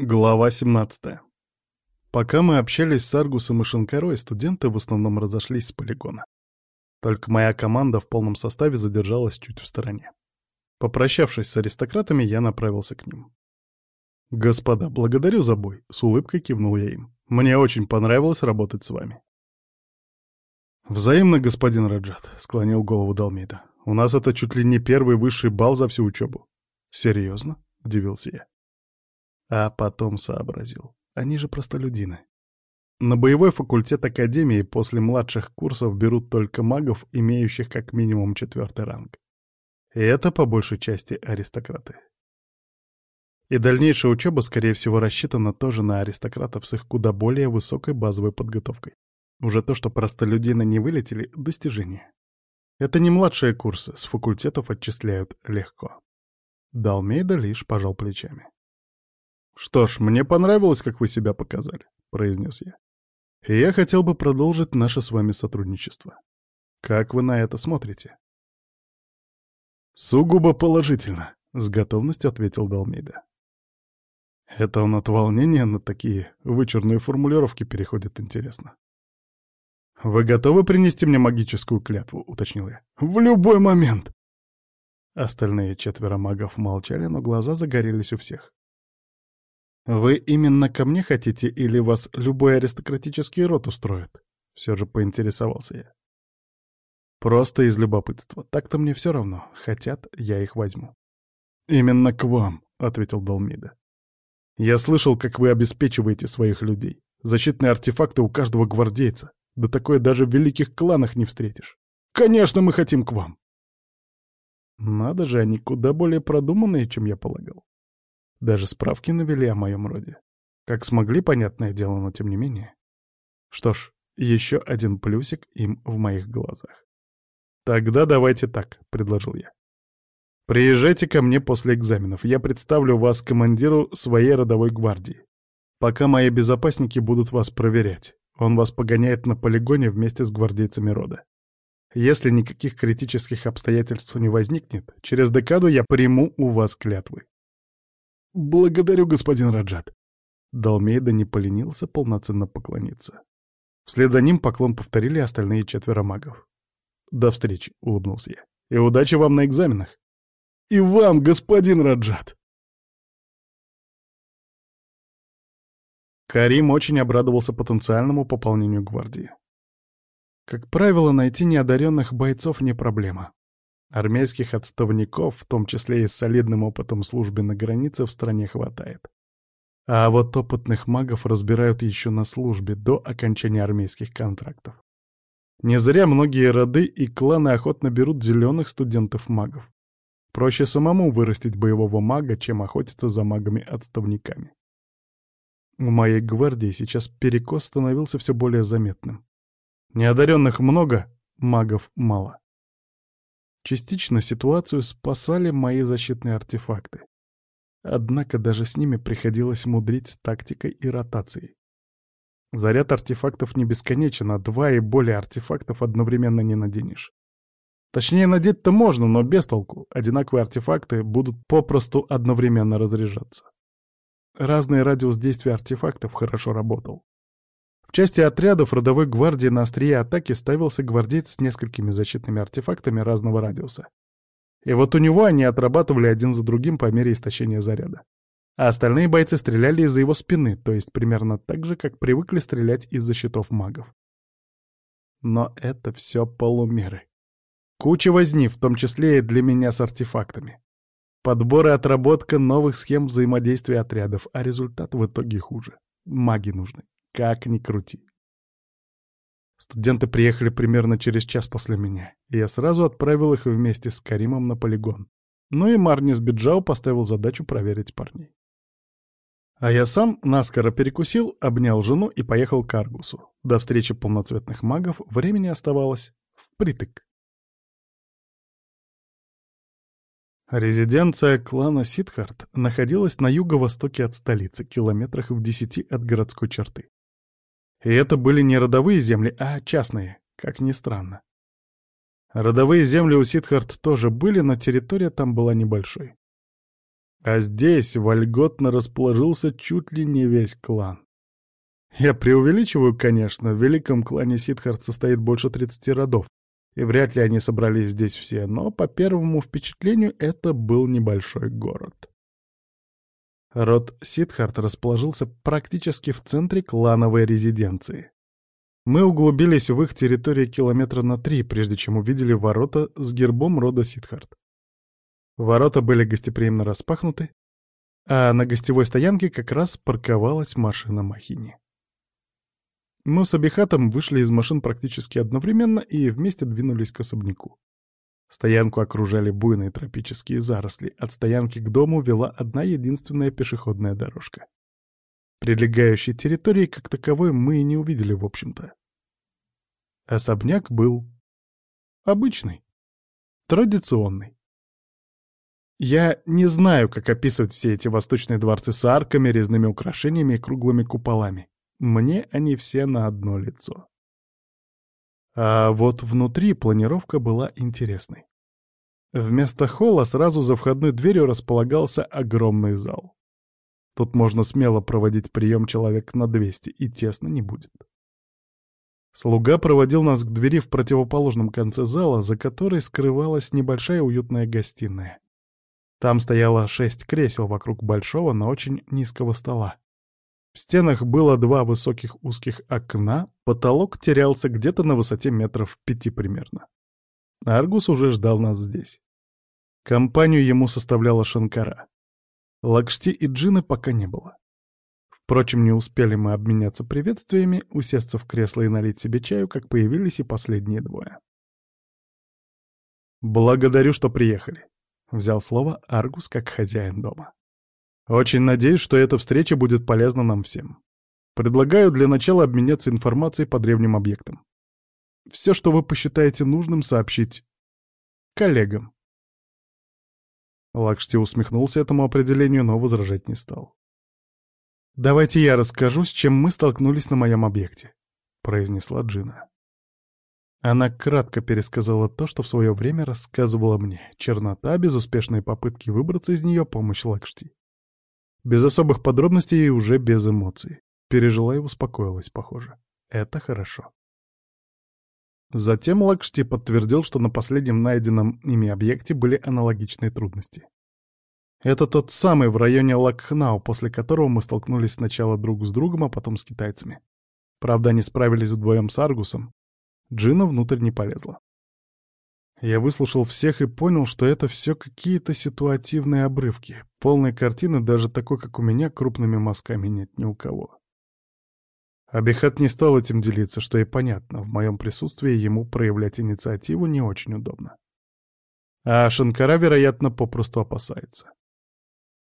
Глава 17. Пока мы общались с Аргусом и Шанкарой, студенты в основном разошлись с полигона. Только моя команда в полном составе задержалась чуть в стороне. Попрощавшись с аристократами, я направился к ним. «Господа, благодарю за бой», — с улыбкой кивнул я им. «Мне очень понравилось работать с вами». «Взаимно, господин Раджат», — склонил голову Далмида. «У нас это чуть ли не первый высший бал за всю учебу». «Серьезно?» — удивился я. А потом сообразил. Они же простолюдины. На боевой факультет Академии после младших курсов берут только магов, имеющих как минимум четвертый ранг. И это по большей части аристократы. И дальнейшая учеба, скорее всего, рассчитана тоже на аристократов с их куда более высокой базовой подготовкой. Уже то, что простолюдины не вылетели — достижение. Это не младшие курсы, с факультетов отчисляют легко. Далмейда лишь пожал плечами. «Что ж, мне понравилось, как вы себя показали», — произнес я. «И я хотел бы продолжить наше с вами сотрудничество. Как вы на это смотрите?» «Сугубо положительно», — с готовностью ответил Далмейда. Это он от волнения на такие вычурные формулировки переходит интересно. «Вы готовы принести мне магическую клятву?» — уточнил я. «В любой момент!» Остальные четверо магов молчали, но глаза загорелись у всех. «Вы именно ко мне хотите или вас любой аристократический род устроит?» Все же поинтересовался я. «Просто из любопытства. Так-то мне все равно. Хотят, я их возьму». «Именно к вам», — ответил Долмида. «Я слышал, как вы обеспечиваете своих людей. Защитные артефакты у каждого гвардейца. Да такое даже в великих кланах не встретишь. Конечно, мы хотим к вам!» Надо же, они куда более продуманные, чем я полагал. Даже справки навели о моем роде. Как смогли, понятное дело, но тем не менее. Что ж, еще один плюсик им в моих глазах. «Тогда давайте так», — предложил я. «Приезжайте ко мне после экзаменов, я представлю вас командиру своей родовой гвардии. Пока мои безопасники будут вас проверять, он вас погоняет на полигоне вместе с гвардейцами рода. Если никаких критических обстоятельств не возникнет, через декаду я приму у вас клятвы. «Благодарю, господин Раджат». Далмейда не поленился полноценно поклониться. Вслед за ним поклон повторили остальные четверо магов. «До встречи», — улыбнулся я. «И удачи вам на экзаменах». «И вам, господин Раджат!» Карим очень обрадовался потенциальному пополнению гвардии. Как правило, найти неодаренных бойцов не проблема. Армейских отставников, в том числе и с солидным опытом службы на границе, в стране хватает. А вот опытных магов разбирают еще на службе, до окончания армейских контрактов. Не зря многие роды и кланы охотно берут зеленых студентов-магов. Проще самому вырастить боевого мага, чем охотиться за магами-отставниками. У моей гвардии сейчас перекос становился все более заметным. Неодаренных много, магов мало. Частично ситуацию спасали мои защитные артефакты. Однако даже с ними приходилось мудрить с тактикой и ротацией. Заряд артефактов не бесконечен, а два и более артефактов одновременно не наденешь. Точнее, надеть-то можно, но без толку. Одинаковые артефакты будут попросту одновременно разряжаться. Разный радиус действия артефактов хорошо работал. В части отрядов родовой гвардии на острие атаки ставился гвардейц с несколькими защитными артефактами разного радиуса. И вот у него они отрабатывали один за другим по мере истощения заряда. А остальные бойцы стреляли из-за его спины, то есть примерно так же, как привыкли стрелять из-за щитов магов. Но это все полумеры. Куча возни, в том числе и для меня с артефактами. Подбор и отработка новых схем взаимодействия отрядов, а результат в итоге хуже. Маги нужны. Как ни крути. Студенты приехали примерно через час после меня, и я сразу отправил их вместе с Каримом на полигон. Ну и Марнис Биджау поставил задачу проверить парней. А я сам наскоро перекусил, обнял жену и поехал к Аргусу. До встречи полноцветных магов времени оставалось впритык. Резиденция клана Сидхарт находилась на юго-востоке от столицы, километрах в десяти от городской черты. И это были не родовые земли, а частные, как ни странно. Родовые земли у Сидхарт тоже были, но территория там была небольшой. А здесь вольготно расположился чуть ли не весь клан. Я преувеличиваю, конечно, в великом клане Сидхарт состоит больше 30 родов, и вряд ли они собрались здесь все, но по первому впечатлению это был небольшой город. Род Сидхарт расположился практически в центре клановой резиденции. Мы углубились в их территории километра на три, прежде чем увидели ворота с гербом рода Сидхарт. Ворота были гостеприимно распахнуты, а на гостевой стоянке как раз парковалась машина Махини. Мы с Абихатом вышли из машин практически одновременно и вместе двинулись к особняку. Стоянку окружали буйные тропические заросли. От стоянки к дому вела одна единственная пешеходная дорожка. Прилегающей территории как таковой мы и не увидели, в общем-то. Особняк был обычный, традиционный. Я не знаю, как описывать все эти восточные дворцы с арками, резными украшениями и круглыми куполами. Мне они все на одно лицо. А вот внутри планировка была интересной. Вместо холла сразу за входной дверью располагался огромный зал. Тут можно смело проводить прием человек на 200, и тесно не будет. Слуга проводил нас к двери в противоположном конце зала, за которой скрывалась небольшая уютная гостиная. Там стояло шесть кресел вокруг большого, но очень низкого стола. В стенах было два высоких узких окна, потолок терялся где-то на высоте метров пяти примерно. Аргус уже ждал нас здесь. Компанию ему составляла Шанкара. Лакшти и Джины пока не было. Впрочем, не успели мы обменяться приветствиями, усесться в кресло и налить себе чаю, как появились и последние двое. «Благодарю, что приехали», — взял слово Аргус как хозяин дома. «Очень надеюсь, что эта встреча будет полезна нам всем. Предлагаю для начала обменяться информацией по древним объектам. Все, что вы посчитаете нужным, сообщить коллегам». Лакшти усмехнулся этому определению, но возражать не стал. «Давайте я расскажу, с чем мы столкнулись на моем объекте», — произнесла Джина. Она кратко пересказала то, что в свое время рассказывала мне. Чернота, безуспешные попытки выбраться из нее, помощь Лакшти. Без особых подробностей и уже без эмоций. Пережила и успокоилась, похоже. Это хорошо. Затем Лакшти подтвердил, что на последнем найденном ими объекте были аналогичные трудности. Это тот самый в районе Лакхнау, после которого мы столкнулись сначала друг с другом, а потом с китайцами. Правда, они справились вдвоем с Аргусом, Джина внутрь не полезла. Я выслушал всех и понял, что это все какие-то ситуативные обрывки. Полной картины, даже такой, как у меня, крупными мазками нет ни у кого. Абихат не стал этим делиться, что и понятно, в моем присутствии ему проявлять инициативу не очень удобно. А Шанкара, вероятно, попросту опасается.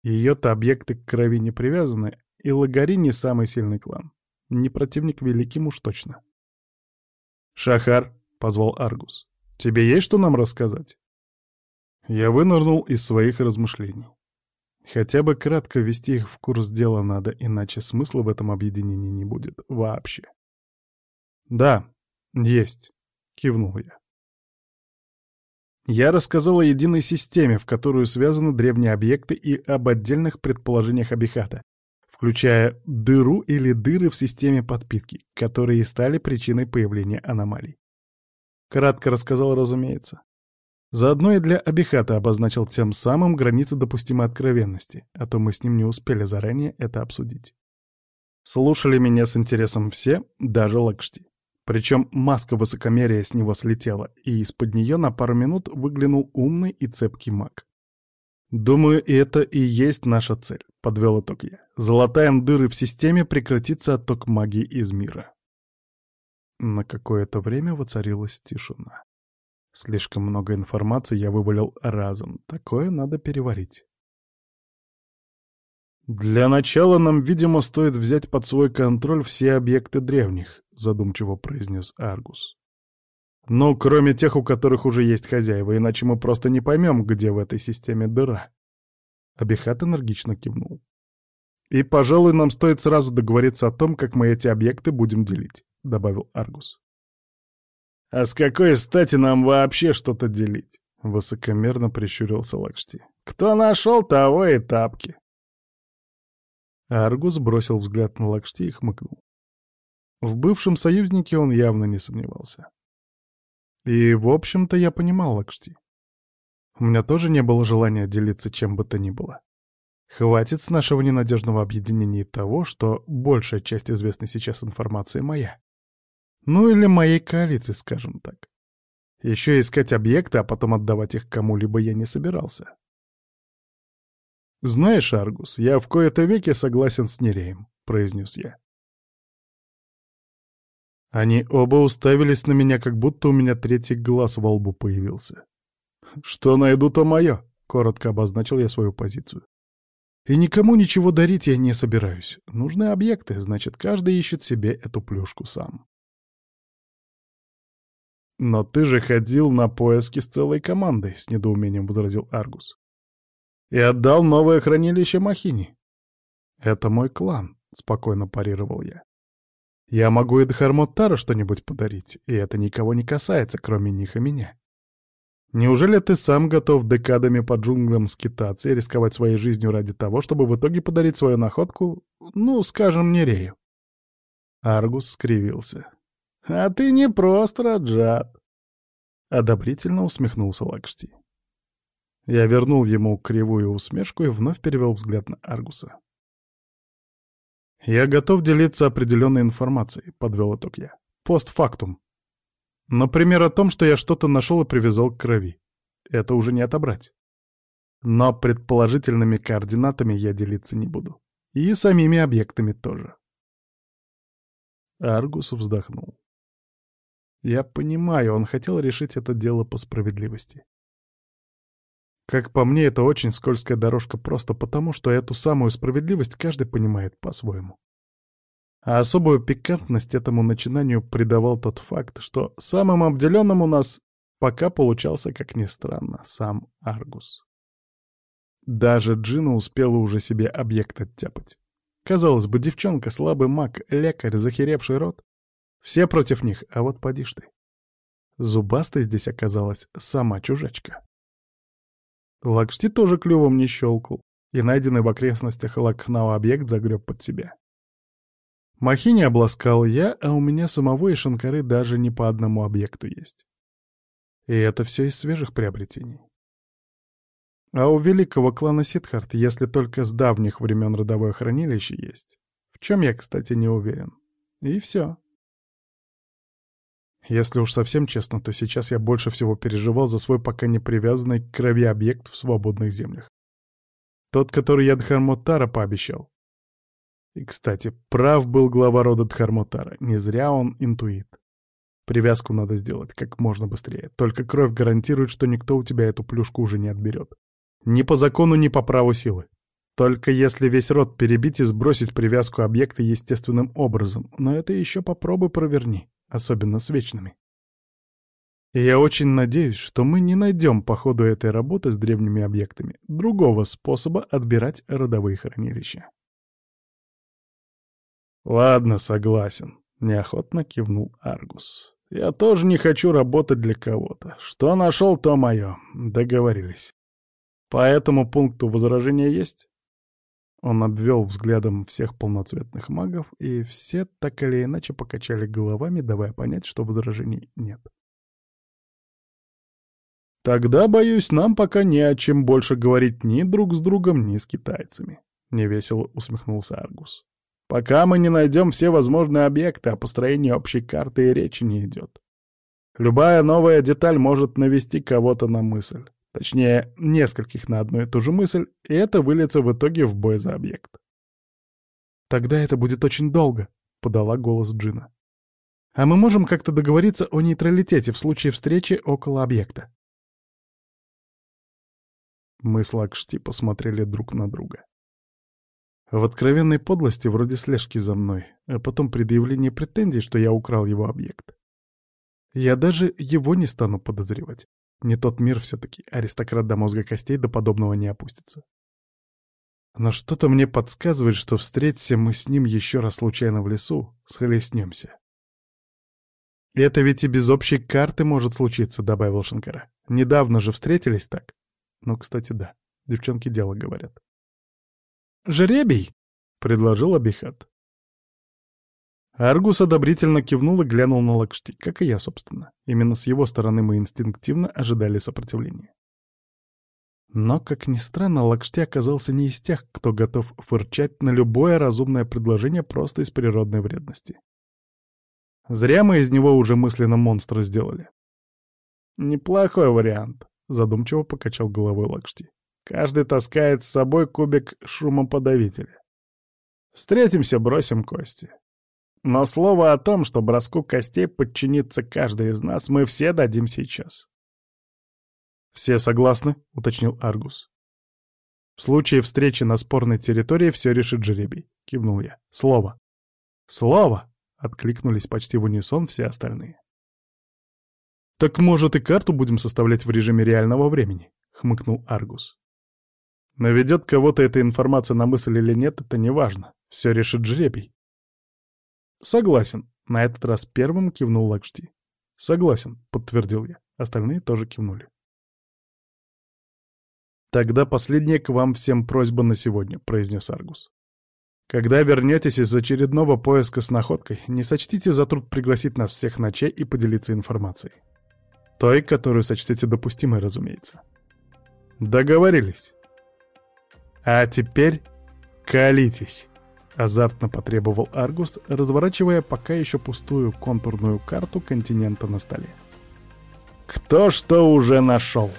Ее-то объекты к крови не привязаны, и Лагари не самый сильный клан. Не противник великим уж точно. «Шахар», — позвал Аргус, — «тебе есть что нам рассказать?» Я вынырнул из своих размышлений. Хотя бы кратко ввести их в курс дела надо, иначе смысла в этом объединении не будет вообще. «Да, есть», — кивнул я. Я рассказал о единой системе, в которую связаны древние объекты и об отдельных предположениях Абихата, включая дыру или дыры в системе подпитки, которые стали причиной появления аномалий. Кратко рассказал, разумеется. Заодно и для Абихата обозначил тем самым границы допустимой откровенности, а то мы с ним не успели заранее это обсудить. Слушали меня с интересом все, даже Лакшти. Причем маска высокомерия с него слетела, и из-под нее на пару минут выглянул умный и цепкий маг. «Думаю, это и есть наша цель», — подвел итог я. «Золотаем дыры в системе, прекратится отток магии из мира». На какое-то время воцарилась тишина. Слишком много информации я вывалил разом. Такое надо переварить. «Для начала нам, видимо, стоит взять под свой контроль все объекты древних», — задумчиво произнес Аргус. Ну, кроме тех, у которых уже есть хозяева, иначе мы просто не поймем, где в этой системе дыра. Абихат энергично кивнул. «И, пожалуй, нам стоит сразу договориться о том, как мы эти объекты будем делить», — добавил Аргус. «А с какой стати нам вообще что-то делить?» — высокомерно прищурился Лакшти. «Кто нашел, того и тапки!» Аргус бросил взгляд на Лакшти и хмыкнул. В бывшем союзнике он явно не сомневался. И, в общем-то, я понимал Лакшти. У меня тоже не было желания делиться чем бы то ни было. Хватит с нашего ненадежного объединения того, что большая часть известной сейчас информации моя. Ну или моей коалиции, скажем так. Еще искать объекты, а потом отдавать их кому-либо я не собирался. «Знаешь, Аргус, я в кои-то веке согласен с Нереем», — произнес я. Они оба уставились на меня, как будто у меня третий глаз во лбу появился. «Что найду, то мое», — коротко обозначил я свою позицию. «И никому ничего дарить я не собираюсь. Нужны объекты, значит, каждый ищет себе эту плюшку сам». «Но ты же ходил на поиски с целой командой», — с недоумением возразил Аргус. «И отдал новое хранилище Махини». «Это мой клан», — спокойно парировал я. Я могу и Дхармоттару что-нибудь подарить, и это никого не касается, кроме них и меня. Неужели ты сам готов декадами по джунглям скитаться и рисковать своей жизнью ради того, чтобы в итоге подарить свою находку, ну, скажем, Нерею?» Аргус скривился. «А ты не прост, Раджат!» Одобрительно усмехнулся Лакшти. Я вернул ему кривую усмешку и вновь перевел взгляд на Аргуса. «Я готов делиться определенной информацией», — подвел итог я. «Постфактум. Например, о том, что я что-то нашел и привязал к крови. Это уже не отобрать. Но предположительными координатами я делиться не буду. И самими объектами тоже». Аргус вздохнул. «Я понимаю, он хотел решить это дело по справедливости. Как по мне, это очень скользкая дорожка просто потому, что эту самую справедливость каждый понимает по-своему. А особую пикантность этому начинанию придавал тот факт, что самым обделенным у нас пока получался, как ни странно, сам Аргус. Даже Джина успела уже себе объект оттяпать. Казалось бы, девчонка, слабый маг, лекарь, захеревший рот. Все против них, а вот поди ж ты. Зубастой здесь оказалась сама чужачка. Лакшти тоже клювом не щелкал, и найденный в окрестностях Лакхнау объект загреб под себя. Махини обласкал я, а у меня самого и Шанкары даже не по одному объекту есть. И это все из свежих приобретений. А у великого клана Сидхарт, если только с давних времен родовое хранилище есть, в чем я, кстати, не уверен. И все. Если уж совсем честно, то сейчас я больше всего переживал за свой пока не привязанный к крови объект в свободных землях. Тот, который я Дхармотара пообещал. И, кстати, прав был глава рода Дхармотара, не зря он интуит. Привязку надо сделать как можно быстрее, только кровь гарантирует, что никто у тебя эту плюшку уже не отберет. Ни по закону, ни по праву силы. Только если весь род перебить и сбросить привязку объекта естественным образом, но это еще попробуй проверни особенно с вечными. И я очень надеюсь, что мы не найдем по ходу этой работы с древними объектами другого способа отбирать родовые хранилища. «Ладно, согласен», — неохотно кивнул Аргус. «Я тоже не хочу работать для кого-то. Что нашел, то мое. Договорились. По этому пункту возражения есть?» Он обвел взглядом всех полноцветных магов, и все так или иначе покачали головами, давая понять, что возражений нет. «Тогда, боюсь, нам пока не о чем больше говорить ни друг с другом, ни с китайцами», — невесело усмехнулся Аргус. «Пока мы не найдем все возможные объекты, о построении общей карты и речи не идет. Любая новая деталь может навести кого-то на мысль. Точнее, нескольких на одну и ту же мысль, и это выльется в итоге в бой за объект. «Тогда это будет очень долго», — подала голос Джина. «А мы можем как-то договориться о нейтралитете в случае встречи около объекта?» Мы с Лакшти посмотрели друг на друга. В откровенной подлости вроде слежки за мной, а потом предъявление претензий, что я украл его объект. Я даже его не стану подозревать. Не тот мир все-таки, аристократ до мозга костей до подобного не опустится. Но что-то мне подсказывает, что встретимся мы с ним еще раз случайно в лесу, схлестнемся. «Это ведь и без общей карты может случиться», — добавил Шанкара. «Недавно же встретились так». Ну, кстати, да. Девчонки дело говорят. «Жеребий!» — предложил Абихат. Аргус одобрительно кивнул и глянул на Лакшти, как и я, собственно. Именно с его стороны мы инстинктивно ожидали сопротивления. Но, как ни странно, Лакшти оказался не из тех, кто готов фырчать на любое разумное предложение просто из природной вредности. Зря мы из него уже мысленно монстра сделали. «Неплохой вариант», — задумчиво покачал головой Лакшти. «Каждый таскает с собой кубик шумоподавителя. Встретимся, бросим кости. Но слово о том, что броску костей подчинится каждый из нас, мы все дадим сейчас. «Все согласны?» — уточнил Аргус. «В случае встречи на спорной территории все решит жеребий», — кивнул я. «Слово». «Слово!» — откликнулись почти в унисон все остальные. «Так, может, и карту будем составлять в режиме реального времени?» — хмыкнул Аргус. «Наведет кого-то эта информация на мысль или нет, это не важно. Все решит жребий». «Согласен», — на этот раз первым кивнул Лакшти. «Согласен», — подтвердил я. Остальные тоже кивнули. «Тогда последняя к вам всем просьба на сегодня», — произнес Аргус. «Когда вернетесь из очередного поиска с находкой, не сочтите за труд пригласить нас всех на чай и поделиться информацией. Той, которую сочтете допустимой, разумеется». «Договорились». «А теперь колитесь». Азартно потребовал Аргус, разворачивая пока еще пустую контурную карту континента на столе. «Кто что уже нашел?»